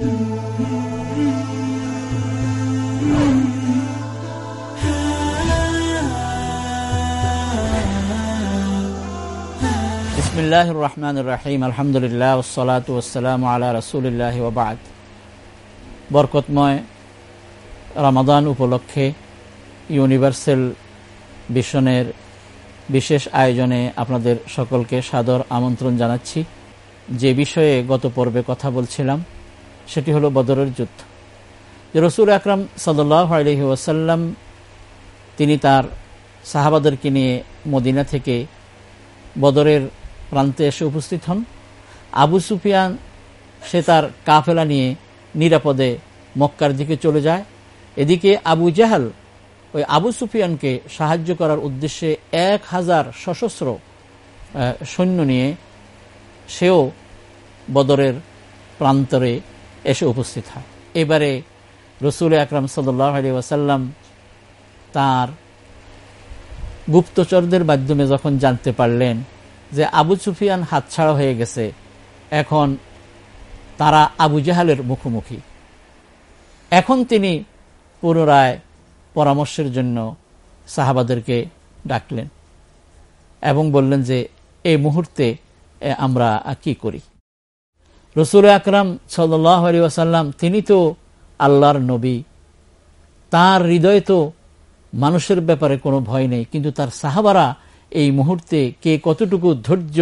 রহমান বরকতময় উপলক্ষে ইউনিভার্সাল মিশনের বিশেষ আয়োজনে আপনাদের সকলকে সাদর আমন্ত্রণ জানাচ্ছি। যে বিষয়ে গত পর্বে কথা বলছিলাম সেটি হলো বদরের যুদ্ধ। যে রসুল আকরাম সাল্লাহ আলহি ওয়াসাল্লাম, তিনি তার সাহাবাদেরকে নিয়ে মদিনা থেকে বদরের প্রান্তে এসে উপস্থিত হন। আবু সুফিয়ান, সে তার কাফেলা নিয়ে নিরাপদে মক্কার দিকে চলে যায়। এদিকে আবু জাহাল ওই আবু সুফিয়ানকে সাহায্য করার উদ্দেশ্যে এক হাজার সশস্ত্র সৈন্য নিয়ে সেও বদরের প্রান্তরে এসে উপস্থিত হয়। এবারে রসুল আকরাম সাল্লাহ ওয়াসাল্লাম তার গুপ্তচরদের মাধ্যমে যখন জানতে পারলেন যে আবু সুফিয়ান হাতছাড়া হয়ে গেছে, এখন তারা আবু জাহালের মুখোমুখি। এখন তিনি পুনরায় পরামর্শের জন্য সাহাবাদেরকে ডাকলেন এবং বললেন যে এই মুহূর্তে আমরা কি করি? রসুল আকরাম সাল্লাহ ওয়াসাল্লাম, তিনি তো আল্লাহর নবী। তার হৃদয়ে তো মানুষের ব্যাপারে কোনো ভয় নেই, কিন্তু তার সাহাবারা এই মুহূর্তে কে কতটুকু ধৈর্য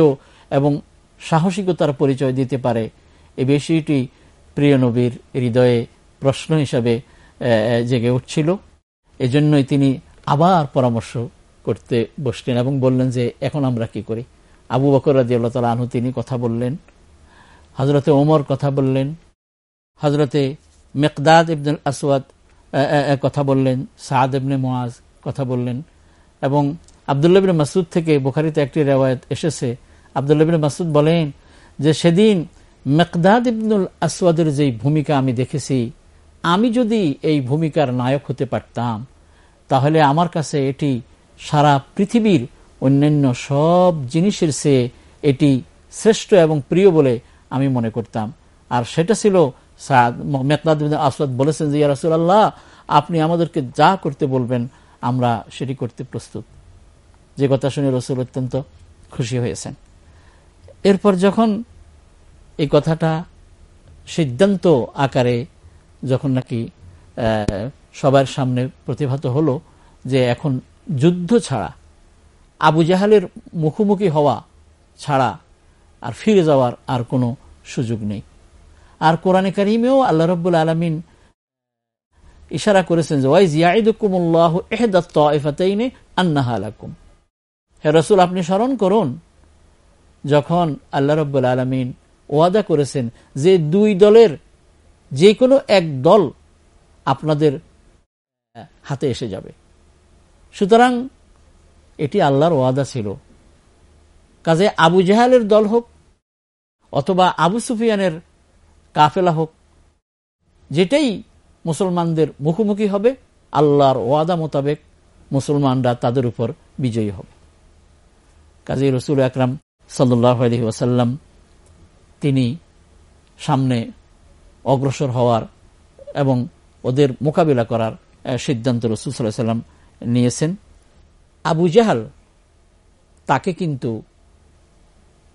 এবং সাহসিকতার পরিচয় দিতে পারে, এ বিষয়টি প্রিয় নবীর হৃদয়ে প্রশ্ন হিসাবে জেগে উঠছিল। এজন্যই তিনি আবার পরামর্শ করতে বসলেন এবং বললেন যে, এখন আমরা কি করি? আবু বকর রাজি আল্লাহ তালা আনহু তিনি কথা বললেন হজরতে ওমর কথা বললেন হজরতে মেকদাদ ইবনুল আসওয়াদ কথা বললেন, সাদ ইবনে মোয়াজ কথা বললেন এবং আবদুল্লাবিন মাসুদ থেকে বোখারিতে একটি রেওয়ায়ত এসেছে। আবদুল্লাবিন মাসুদ বলেন যে সেদিন মেকদাদ ইবনুল আসওয়াদের যেই ভূমিকা আমি দেখেছি, আমি যদি এই ভূমিকার নায়ক হতে পারতাম, তাহলে আমার কাছে এটি সারা পৃথিবীর অন্যান্য সব জিনিসের সে এটি শ্রেষ্ঠ এবং প্রিয় বলে আমি মনে করতাম। আর সেটা ছিল মেকনাদ আসওয়াদ বলেছেন যে রাসুল আল্লাহ আপনি আমাদেরকে যা করতে বলবেন, আমরা সেটি করতে প্রস্তুত। যে কথা শুনে রসুল অত্যন্ত খুশি হয়েছেন। এরপর যখন এই কথাটা সিদ্ধান্ত আকারে যখন নাকি সবার সামনে প্রতিভাত হলো যে, এখন যুদ্ধ ছাড়া, আবু জাহালের মুখোমুখি হওয়া ছাড়া আর ফিরে যাওয়ার আর কোনো সুযোগ নেই। আর কোরআনে কারিমেও আল্লাহ রব্বুল আলমিন ইশারা করেছেন যে, ওয়াইজ ইয়াইদুকুমুল্লাহ এহদাত আন্নাহা আলাকুম হে রসুল, আপনি স্মরণ করুন, যখন আল্লাহ রব্বুল আলমিন ওয়াদা করেছেন যে, দুই দলের যে কোনো এক দল আপনাদের হাতে এসে যাবে। সুতরাং এটি আল্লাহর ওয়াদা ছিল। কাজে আবু জাহালের দল হোক অথবা আবু সুফিয়ানের কাফেলা হোক, যেটাই মুসলমানদের মুখোমুখি হবে, আল্লাহর ওয়াদা মোতাবেক মুসলমানরা তাদের উপর বিজয়ী হবে। কাজী রসুল আকরাম সাল্লাহ আলহি ওয়াসাল্লাম তিনি সামনে অগ্রসর হওয়ার এবং ওদের মোকাবিলা করার সিদ্ধান্ত রসুল সাল্লাহ সাল্লাম নিয়েছেন। আবু জাহাল তাকে কিন্তু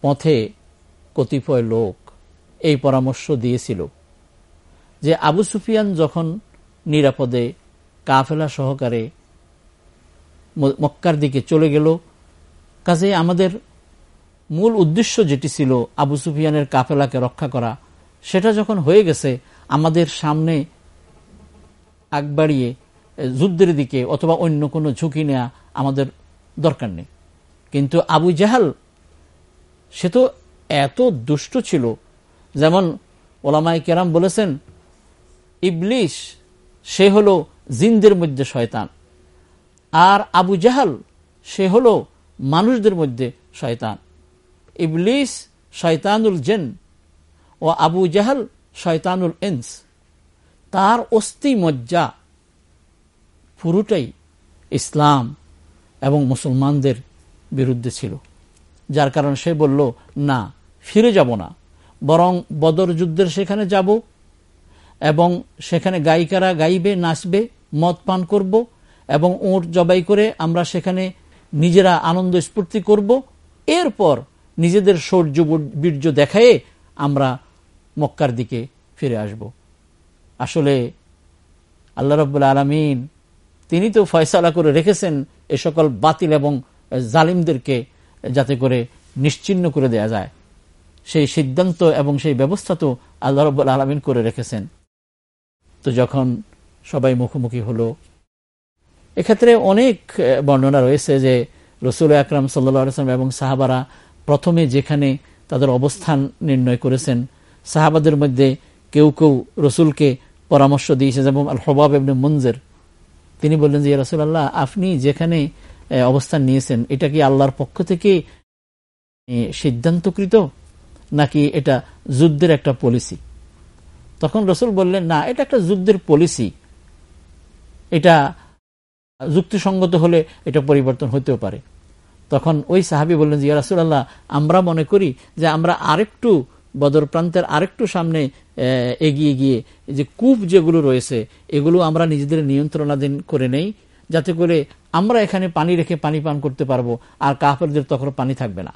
পথে কতিপয় লোক এই পরামর্শ দিয়েছিল যে আবু সুফিয়ান যখন নিরাপদে কাফেলা সহকারে মক্কার দিকে চলে গেল, কাজে আমাদের মূল উদ্দেশ্য যেটি ছিল আবু সুফিয়ানের কাফেলাকে রক্ষা করা, সেটা যখন হয়ে গেছে, আমাদের সামনে আগ বাড়িয়ে যুদ্ধের দিকে অথবা অন্য কোনো ঝুঁকি নেওয়া আমাদের দরকার নেই। কিন্তু আবু জাহাল, সে তো এত দুষ্ট ছিল। যেমন ওলামাই কেরাম বলেছেন, ইবলিশ, সে হল জিনদের মধ্যে শয়তান। আর আবু জাহাল, সে হল মানুষদের মধ্যে শয়তান। ইবলিস শয়তানুল জেন ও আবু জাহাল শয়তানুল এন্স তার অস্থি মজ্জা পুরোটাই ইসলাম এবং মুসলমানদের বিরুদ্ধে ছিল। যার কারণে সে বলল, না ফিরে যাব না। বরং বদর যুদ্ধের সেখানে যাব এবং সেখানে গায়িকারা গাইবে, নাচবে, মদ পান করব এবং ওঁট জবাই করে আমরা সেখানে নিজেরা আনন্দ স্ফূর্তি করব। এরপর নিজেদের সৌর্য বীর্য দেখায়ে আমরা মক্কার দিকে ফিরে আসব। আসলে আল্লাহ রব্বুল আলমিন তিনি তো ফয়সালা করে রেখেছেন এ সকল বাতিল এবং জালিমদেরকে যাতে করে নিশ্চিন্ন করে দেয়া যায়। সেই সিদ্ধান্ত এবং সেই ব্যবস্থা তো আল্লাহ রব্বুল আলমিন করে রেখেছেন। তো যখন সবাই মুখোমুখি হলো, এক্ষেত্রে অনেক বর্ণনা রয়েছে যে রসুল আকরাম সাল্লাম এবং সাহাবারা প্রথমে যেখানে তাদের অবস্থান নির্ণয় করেছেন, সাহাবাদের মধ্যে কেউ কেউ রসুলকে পরামর্শ দিয়েছে, যেমন আল হবাব এমনি মঞ্জের তিনি বললেন যে রসুল আল্লাহ আপনি যেখানে অবস্থান নিয়েছেন, এটা কি আল্লাহর পক্ষ থেকে সিদ্ধান্তকৃত? নাকি এটা যুদ্ধের একটা পলিসি তখন রসুল বললেন, না, এটা একটা যুদ্ধের পলিসি এটা যুক্তিসঙ্গত হলে এটা পরিবর্তন হতেও পারে। তখন ওই সাহাবি বললেন যে রাসুল আল্লাহ আমরা মনে করি যে আমরা আরেকটু বদর প্রান্তের আরেকটু সামনে এগিয়ে গিয়ে যে কূপ যেগুলো রয়েছে, এগুলো আমরা নিজেদের নিয়ন্ত্রণাধীন করে নেই, যাতে করে আমরা এখানে পানি রেখে পানি পান করতে পারব, আর কাপড়দের তখন পানি থাকবে না।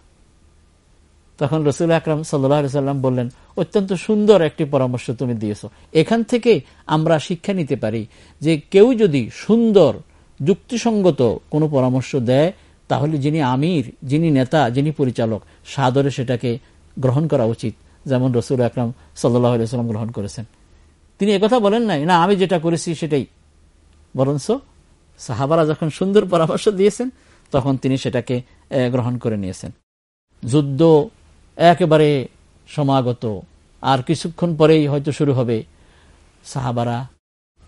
তখন রসুল আকরাম সাল্লাম বললেন, অত্যন্ত সুন্দর একটি পরামর্শ তুমি দিয়েছ। এখান থেকে আমরা শিক্ষা নিতে পারি যে কেউ যদি সুন্দর, যুক্তিসঙ্গত কোনো পরামর্শ দেয়, তাহলে যিনি আমির, যিনি নেতা, যিনি পরিচালক, সাদরে সেটাকে গ্রহণ করা উচিত, যেমন রসুল আকরাম সাল্লাম গ্রহণ করেছেন। তিনি একথা বলেন নাই, না, আমি যেটা করেছি সেটাই। বরঞ্চ সাহাবারা যখন সুন্দর পরামর্শ দিয়েছেন, তখন তিনি সেটাকে গ্রহণ করে নিয়েছেন। যুদ্ধ একেবারে সমাগত। আর কিছুক্ষণ পরেই হয়তো শুরু হবে। সাহাবারা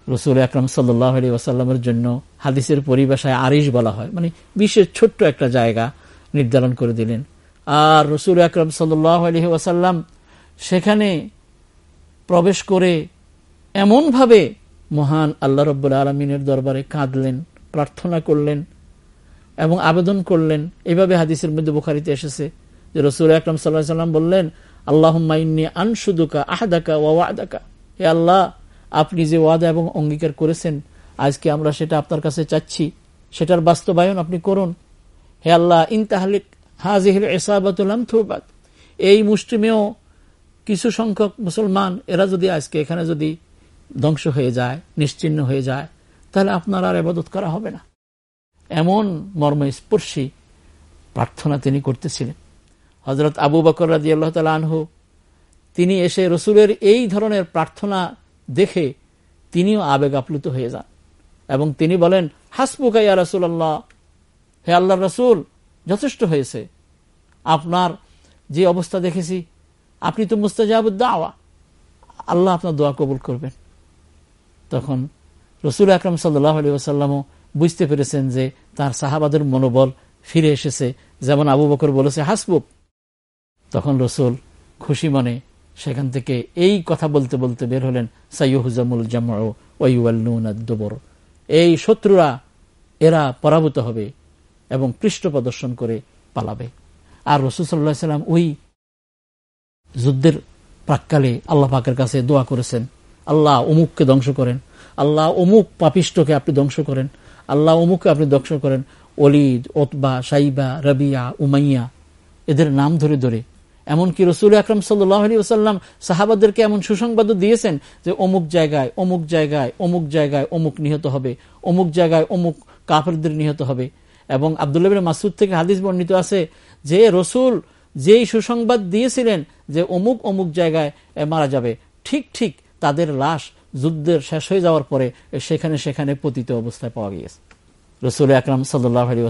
রসুল আকরম সাল্লাহ আলী ওয়াসাল্লামের জন্য হাদিসের পরিভাষায় আরিশ বলা হয়। মানে বিশেষ ছোট্ট একটা জায়গা নির্ধারণ করে দিলেন। আর রসুল আকরম সাল্লাহ আলী ওয়াসাল্লাম সেখানে প্রবেশ করে এমনভাবে মহান আল্লাহ রব্বুল আলমিনের দরবারে কাঁদলেন, প্রার্থনা করলেন এবং আবেদন করলেন। এভাবে হাদিসের মধ্যে বুখারিতে এসেছে যে রসুল আকরম সাল্লাম বললেন আল্লাহ মাইন্নি আনসুদুকা আহাদাকা ওয়াদাকা। হে আল্লাহ, আপনি যে ওয়াদা এবং অঙ্গীকার করেছেন, আজকে আমরা সেটা আপনার কাছে চাচ্ছি। সেটার বাস্তবায়ন আপনি করুন। হে আল্লাহ ইনতাহলিক হাজিহিল এসাবাতুলাম থুবাদ এই মুসলিমেও কিছু সংখ্যক মুসলমান, এরা যদি আজকে এখানে যদি ধ্বংস হয়ে যায়, নিশ্চিন্ন হয়ে যায়, তাহলে আপনার আর এবাদত করা হবে না। এমন মর্মস্পর্শী প্রার্থনা তিনি করতেছিলেন। হজরত আবু বকর রাজি আল্লাহ তালা আনহু, তিনি এসে রসুলের এই ধরনের প্রার্থনা দেখে তিনিও আবেগ আপ্লুত হয়ে যান এবং তিনি বলেন হাসপুকাইয়া রসুল আল্লাহ হে আল্লাহ রসুল, যথেষ্ট হয়েছে। আপনার যে অবস্থা দেখেছি, আপনি তো মুস্তাজাবুদ্দাওয়া আল্লাহ আপনার দোয়া কবুল করবেন। তখন রসুল আকরম সাল্লাহ আলী আসাল্লামও বুঝতে পেরেছেন যে তার সাহাবাদের মনোবল ফিরে এসেছে। যেমন আবু বকর বলেছে, হাসবুক তখন রসুল খুশি মনে সেখান থেকে এই কথা বলতে বলতে বের হলেন সাইহুজামুল জামর এই শত্রুরা এরা পরাভূত হবে এবং পৃষ্ঠ প্রদর্শন করে পালাবে। আর রসুল সাল্লাহ সাল্লাম ওই যুদ্ধের প্রাককালে আল্লাহ পাকের কাছে দোয়া করেছেন, আল্লাহ অমুককে ধ্বংস করেন, আল্লাহ অমুক পাপিষ্টকে আপনি ধ্বংস করেন, আল্লাহ অমুককে আপনি ধ্বংস করেন। অলিদ ওতবা, সাইবা, রবিয়া, উমাইয়া, এদের নাম ধরে ধরে এমনকি রসুল আকরম সাল্লি ওসাল্লাম সাহাবাদেরকে এমন সুসংবাদও দিয়েছেন যে অমুক জায়গায় অমুক জায়গায় অমুক জায়গায় অমুক নিহত হবে, অমুক জায়গায় অমুক কাপড়দের নিহত হবে। এবং আবদুল্লাহ মাসুদ থেকে হাদিস বর্ণিত আছে যে রসুল যেই সুসংবাদ দিয়েছিলেন যে অমুক অমুক জায়গায় মারা যাবে, ঠিক ঠিক তাদের লাশ যুদ্ধের শেষ হয়ে যাওয়ার পরে সেখানে সেখানে পতিত অবস্থায় পাওয়া গিয়েছে। রসুল আকরাম সাল্লাহ আলী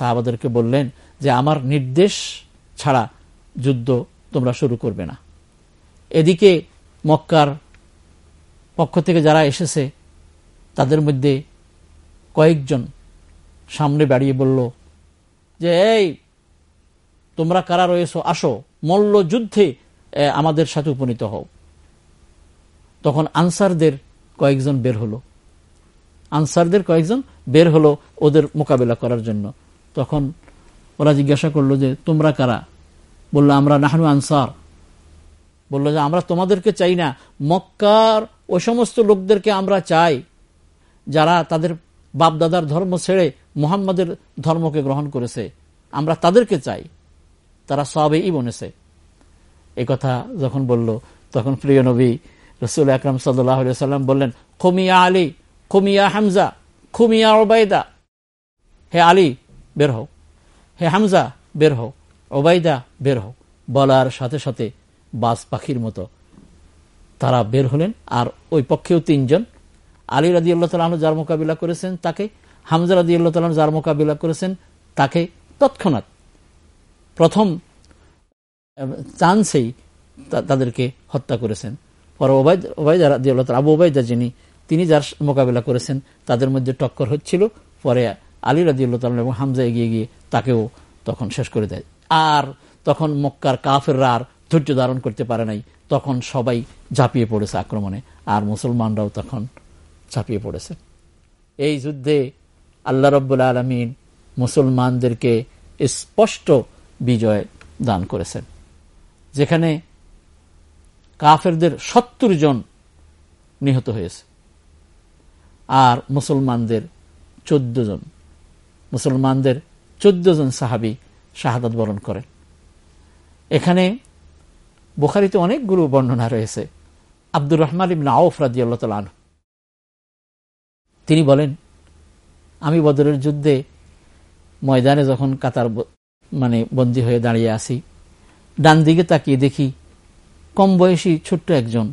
সাহাবাদেরকে বললেন যে আমার নির্দেশ ছাড়া যুদ্ধ তোমরা শুরু করবে না। এদিকে মক্কার পক্ষ থেকে যারা এসেছে, তাদের মধ্যে কয়েকজন সামনে বাড়িয়ে বলল, যে এই, তোমরা কারা রয়েছ? আসো, মল্ল যুদ্ধে আমাদের সাথে উপনীত হও। তখন আনসারদের কয়েকজন বের হলো। আনসারদের কয়েকজন বের হলো ওদের মোকাবেলা করার জন্য। তখন ওরা জিজ্ঞাসা করল যে, তোমরা কারা? বলল, আমরা নাহনু আনসার। বলল যে, আমরা তোমাদেরকে চাই না। মক্কার ওই সমস্ত লোকদেরকে আমরা চাই যারা তাদের বাপদাদার ধর্ম ছেড়ে মুহাম্মাদের ধর্মকে গ্রহণ করেছে। আমরা তাদেরকে চাই। তারা সবেই বনেছে। এই কথা যখন বলল, তখন প্রিয় নবী রসুল আকরম সাল্লাম বললেন খুমিয়া আলী খুমিয়া হামজা খুমিয়া ওবায়দা হে আলী, বের হও। হে হামজা, বের হও। ওবায়দা বের হোক, বলার সাথে সাথে বাস পাখির মতো তারা বের হলেন, আর ওই পক্ষেও তিনজন। আলী রাজি আল্লাহ তালু যার মোকাবিলা করেছেন তাকে, হামজা রাজি আল্লাহ তালু যার মোকাবিলা করেছেন তাকে তৎক্ষণাৎ প্রথম চান্সেই তাদেরকে হত্যা করেছেন। পরে ওবায়দ, ওবায়দা রাজি আল্লাহ আবু ওবায়দা যিনি, তিনি যার মোকাবিলা করেছেন, তাদের মধ্যে টক্কর হচ্ছিল। পরে আলী রাজি আল্লাহ তালন এবং হামজা এগিয়ে গিয়ে তাকেও তখন শেষ করে দেয়। আর তখন মক্কার কাফেররা আর ধৈর্য ধারণ করতে পারে নাই, তখন সবাই ঝাঁপিয়ে পড়েছে আক্রমণে, আর মুসলমানরাও তখন ঝাঁপিয়ে পড়েছে। এই যুদ্ধে আল্লাহ রব্বুল আলমিন মুসলমানদেরকে স্পষ্ট বিজয় দান করেছেন, যেখানে কাফেরদের সত্তর জন নিহত হয়েছে আর মুসলমানদের চোদ্দ জন, মুসলমানদের চোদ্দ জন সাহাবি শাহাদাত বরণ করেন এখানে বোখারিতে অনেকগুলো বর্ণনা রয়েছে। আব্দুর রহমান ইবনা আউফ রাজি আল্লাহ তিনি বলেন, আমি বদরের যুদ্ধে ময়দানে যখন কাতার মানে বন্দী হয়ে দাঁড়িয়ে আসি ডান দিকে তাকিয়ে দেখি কম বয়সী ছোট্ট একজন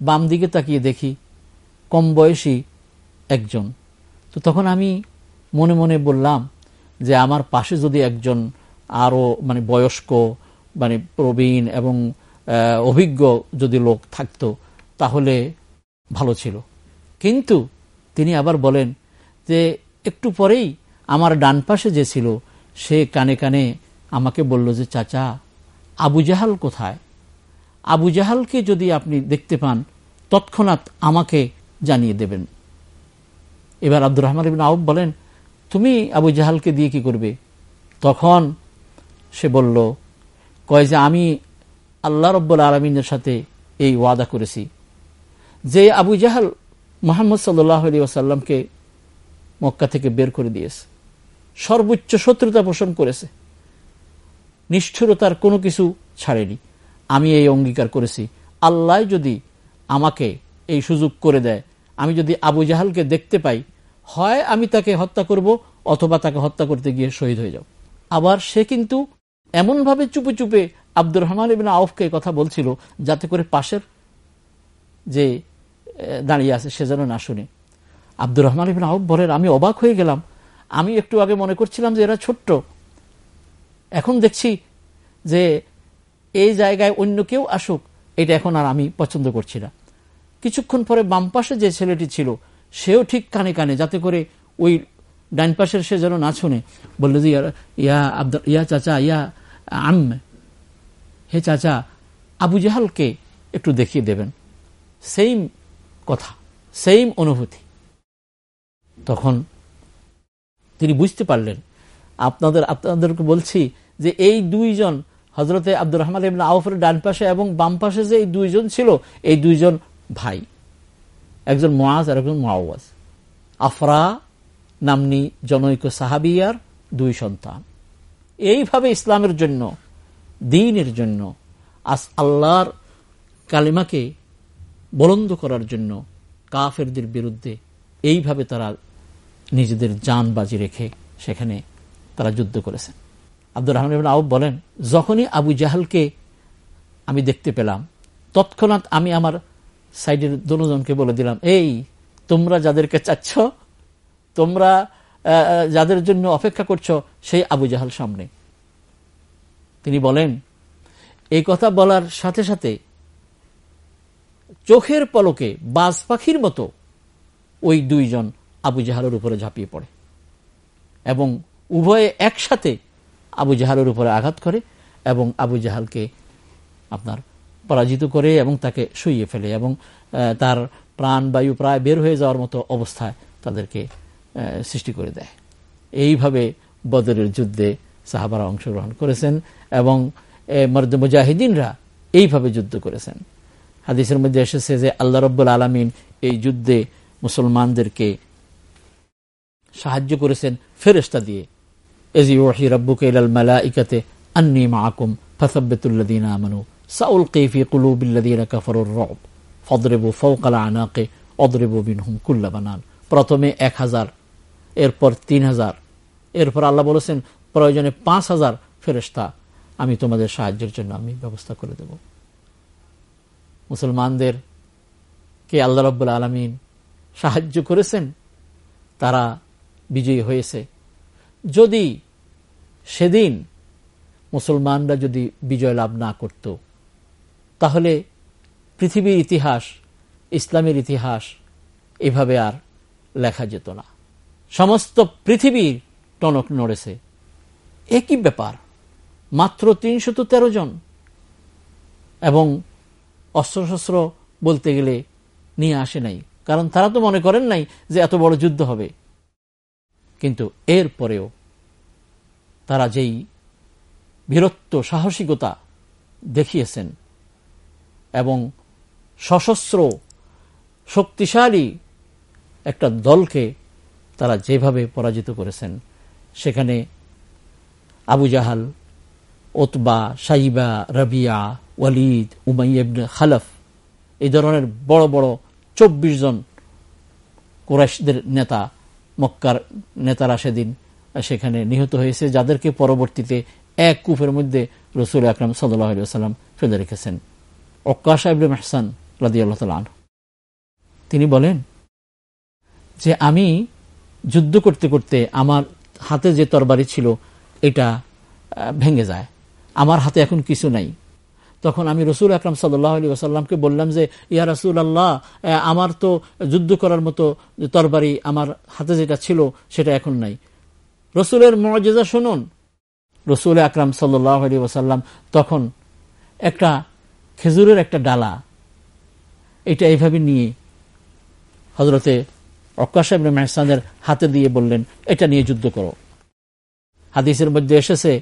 বাম দিকে তাকিয়ে দেখি কম বয়সী একজন। তো তখন আমি মনে মনে বললাম যে আমার পাশে যদি একজন আরও মানে বয়স্ক মানে প্রবীণ এবং অভিজ্ঞ যদি লোক থাকত, তাহলে ভালো ছিল। কিন্তু তিনি আবার বলেন যে একটু পরেই আমার ডান পাশে যে ছিল, সে কানে কানে আমাকে বলল যে, চাচা, আবু জাহাল কোথায়? আবু জাহালকে যদি আপনি দেখতে পান, তৎক্ষণাৎ আমাকে জানিয়ে দেবেন। এবার আব্দুর রহমান আউব বলেন তুমি আবু জাহালকে দিয়ে কি করবে? তখন সে বলল, কয় যে আমি আল্লাহ রব্বুল আলমিনের সাথে এই ওয়াদা করেছি। যে আবু জাহাল মোহাম্মদ সাল্লাহ আলী ওসাল্লামকে মক্কা থেকে বের করে দিয়েছে, সর্বোচ্চ শত্রুতা পোষণ করেছে, নিষ্ঠুরতার কোনো কিছু ছাড়েনি। আমি এই অঙ্গীকার করেছি, আল্লাহ যদি আমাকে এই সুযোগ করে দেয়, আমি যদি আবু জাহালকে দেখতে পাই হয় আমি তাকে হত্যা করব অথবা তাকে হত্যা করতে গিয়ে শহীদ হয়ে যাব। আবার সে কিন্তু এমনভাবে চুপে চুপে আব্দুর রহমান ইবিন আউফকে কথা বলছিল যাতে করে পাশের যে দাঁড়িয়ে আছে সে যেন না শুনে। আব্দুর রহমান ইবিন আউফ বলেন, আমি অবাক হয়ে গেলাম। আমি একটু আগে মনে করছিলাম যে এরা ছোট্ট। এখন দেখছি যে এই জায়গায় অন্য কেউ আসুক, এটা এখন আর আমি পছন্দ করছি না। কিছুক্ষণ পরে বাম পাশে যে ছেলেটি ছিল সেও ঠিক কানে কানে, যাতে করে ওই ডাইন পাশের সে যেন না শুনে। বলল যে, ইয়া আব্দ ইয়া চাচা, ইয়া আম, হে চাচা, আবু জাহালকে একটু দেখিয়ে দেবেন। সেইম কথা সেইম অনুভূতি। তখন তিনি বুঝতে পারলেন, আপনাদের, আপনাদেরকে বলছি যে এই দুইজন হজরতে আব্দুর রহমান ইবনা আউফের ডান পাশে এবং বাম পাশে যে এই দুইজন ছিল, এই দুইজন ভাই। একজন মোয়াজ আর একজন মাওয়াজ আফরা নামনি জনৈক সাহাবিয়ার দুই সন্তান। এইভাবে ইসলামের জন্য, দিনের জন্য, আস আল্লাহর কালিমাকে বলন্দ করার জন্য কাফেরদের বিরুদ্ধে এইভাবে তারা নিজেদের যান বাজি রেখে সেখানে তারা যুদ্ধ করেছেন। আব্দুর রহমান আউব বলেন, যখনই আবু জাহালকে আমি দেখতে পেলাম, তৎক্ষণাৎ আমি আমার সাইডের দুজনকে বলে দিলাম, এই, তোমরা যাদেরকে চাচ্ছ, তোমরা যাদের জন্য অপেক্ষা করছ, সেই আবু জাহাল সামনে। তিনি বলেন, এই কথা বলার সাথে সাথে চোখের পলকে বাজ পাখির মতো ওই দুইজন আবু জাহালের উপরে ঝাঁপিয়ে পড়ে এবং উভয়ে একসাথে আবু জাহালের উপরে আঘাত করে এবং আবু জাহালকে আপনার পরাজিত করে এবং তাকে শুইয়ে ফেলে এবং তার প্রাণ, বায়ু প্রায় বের হয়ে যাওয়ার মতো অবস্থায় তাদেরকে সৃষ্টি করে দেয়। এইভাবে বদরের যুদ্ধে সাহাবারা অংশগ্রহণ করেছেন এবং মর্দ মুজাহিদিনরা এইভাবে যুদ্ধ করেছেন। হাদিসের মধ্যে এসেছে যে আল্লাহ রব্বুল আলমিন এই যুদ্ধে মুসলমানদেরকে সাহায্য করেছেন ফেরেস্তা দিয়ে। এজি ওহি রব্বুকে মালা ইকাতে আন্নি মাকুম ফসাব্বেতুল্লাদিন আমানু। সাউল কেফি কুলুবিল্লাদিন রব ফদরেবু ফৌকালা আনাকে অদরেবু কুল্লা বানান প্রথমে এক হাজার, এরপর তিন হাজার, এরপর আল্লাহ বলেছেন, প্রয়োজনে পাঁচ হাজার আমি তোমাদের সাহায্যের জন্য আমি ব্যবস্থা করে দেব। মুসলমানদের কে আল্লাহ রব্বুল আলমিন সাহায্য করেছেন? তারা বিজয়ী হয়েছে। যদি সেদিন মুসলমানরা যদি বিজয় লাভ না করত তাহলে পৃথিবীর ইতিহাস, ইসলামের ইতিহাস এভাবে আর লেখা যেত না। সমস্ত পৃথিবীর টনক নড়েছে। একই ব্যাপার, মাত্র তিনশত তেরো জন। এবং অস্ত্রশস্ত্র বলতে গেলে নিয়ে আসে নাই। কারণ তারা তো মনে করেন নাই যে এত বড় যুদ্ধ হবে। কিন্তু এর পরেও তারা যেই বীরত্ব, সাহসিকতা দেখিয়েছেন এবং সশস্ত্র শক্তিশালী একটা দলকে তারা যেভাবে পরাজিত করেছেন, সেখানে আবু জাহাল ওতবা সাইবা, রবিয়া, ওয়ালিদ উমাইবন খালফ, এই ধরনের বড় বড় চব্বিশ জন কোরাইশদের নেতা, মক্কার নেতারা সেদিন সেখানে নিহত হয়েছে, যাদেরকে পরবর্তীতে এক কূপের মধ্যে রসুল আকরম সাল্লাম ফেলে রেখেছেন। অক্কা সাহেব মেহসান আল্লাহ তিনি বলেন যে আমি যুদ্ধ করতে করতে আমার হাতে যে তরবারি ছিল, এটা ভেঙে যায়। আমার হাতে এখন কিছু নাই। তখন আমি রসুল আকরাম সাল্লাহ আলী আসাল্লামকে বললাম যে, ইয়া রসুল আল্লাহ আমার তো যুদ্ধ করার মতো তরবারি আমার হাতে যেটা ছিল, সেটা এখন নাই। রসুলের মর্যাদা শুনুন। রসুল আকরাম সাল্লাহ আলী ওসাল্লাম তখন একটা খেজুরের একটা ডালা, এটা এইভাবে নিয়ে হজরতে অক্কাশাহ মেহসানের হাতে দিয়ে বললেন, এটা নিয়ে যুদ্ধ করো। হাদিসের মধ্যে এসেছে,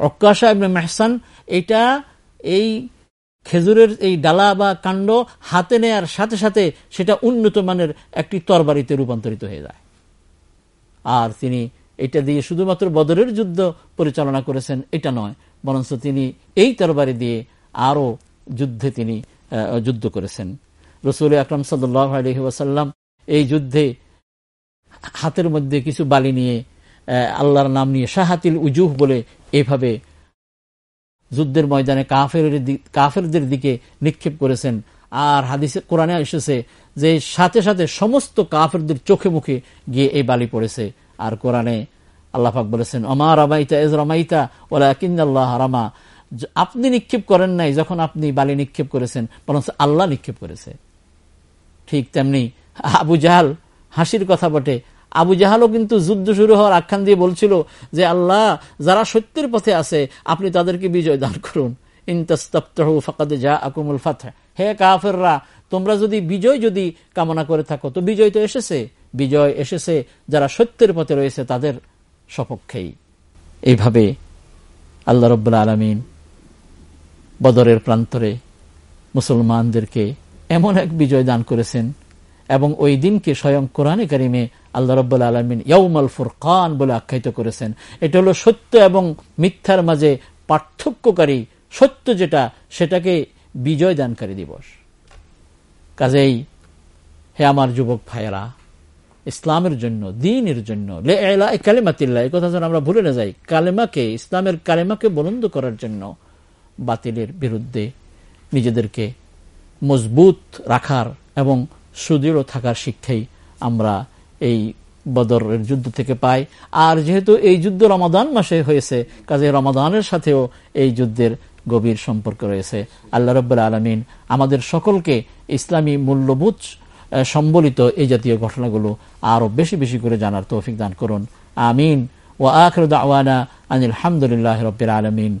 অক্কাশা ইবনে মেহসান এটা এই খেজুরের এই ডালা বা কাণ্ড হাতে নেয়ার সাথে সাথে সেটা উন্নত মানের একটি তরবারিতে রূপান্তরিত হয়ে যায়। আর তিনি এটা দিয়ে শুধুমাত্র বদরের যুদ্ধ পরিচালনা করেছেন, এটা নয়, বরঞ্চ তিনি এই তরবারি দিয়ে আরও যুদ্ধে তিনি যুদ্ধ করেছেন। রসুল আকরম ওয়াসাল্লাম এই যুদ্ধে হাতের মধ্যে কিছু বালি নিয়ে আল্লাহর নাম নিয়ে শাহাতিল উজুহ বলে এভাবে যুদ্ধের ময়দানে কাফের কাফেরদের দিকে নিক্ষেপ করেছেন। আর হাদিসে, কোরআনে এসেছে যে সাথে সাথে সমস্ত কাফেরদের চোখে মুখে গিয়ে এই বালি পড়েছে। আর কোরআনে আল্লাহাক বলেছেন অমার রামাইতা, এজ রামাইতা ওলা কিন্দাল্লাহ রামা। আপনি নিক্ষেপ করেন নাই যখন আপনি বালি নিক্ষেপ করেছেন বরং আল্লাহ নিক্ষেপ করেছে। ঠিক তেমনি আবু জাহাল, হাসির কথা বটে। আবু জাহালও কিন্তু যুদ্ধ শুরু হওয়ার আখ্যান দিয়ে বলছিল যে, আল্লাহ, যারা সত্যের পথে আছে, আপনি তাদেরকে বিজয় দান করুন। ফাকাদে যা আকুমুল ফাতে হে কাফেররা, তোমরা যদি বিজয় যদি কামনা করে থাকো, তো বিজয় তো এসেছে। বিজয় এসেছে, যারা সত্যের পথে রয়েছে তাদের সপক্ষেই। এইভাবে আল্লাহ রব্বুল্লা আলমিন বদরের প্রান্তরে মুসলমানদেরকে এমন এক বিজয় দান করেছেন এবং ওই দিনকে স্বয়ং কোরআনে কারিমে আল্লাহ রব্বুল আলমিন ইয়ৌমাল ফুরকান বলে আখ্যায়িত করেছেন। এটা হলো সত্য এবং মিথ্যার মাঝে পার্থক্যকারী সত্য যেটা, সেটাকে বিজয় দানকারী দিবস। কাজেই হে আমার যুবক ভাইয়েরা, ইসলামের জন্য, দিনের জন্য কালেমাতিল্লা এই কথা যেন আমরা ভুলে না যাই, কালেমাকে, ইসলামের কালেমাকে বলন্দ করার জন্য বাতিলের বিরুদ্ধে নিজেদেরকে মজবুত রাখার এবং সুদৃঢ় থাকার শিক্ষাই আমরা এই বদরের যুদ্ধ থেকে পাই। আর যেহেতু এই যুদ্ধ রমাদান মাসে হয়েছে কাজে রমাদানের সাথেও এই যুদ্ধের গভীর সম্পর্ক রয়েছে। আল্লাহ রব্বুল আলমিন আমাদের সকলকে ইসলামী মূল্যবোধ সম্বলিত এই জাতীয় ঘটনাগুলো আরও বেশি বেশি করে জানার তৌফিক দান করুন। আমিন। ও আখর দাওয়ানা আনিল হামদুলিল্লাহ রবিল আলমিন।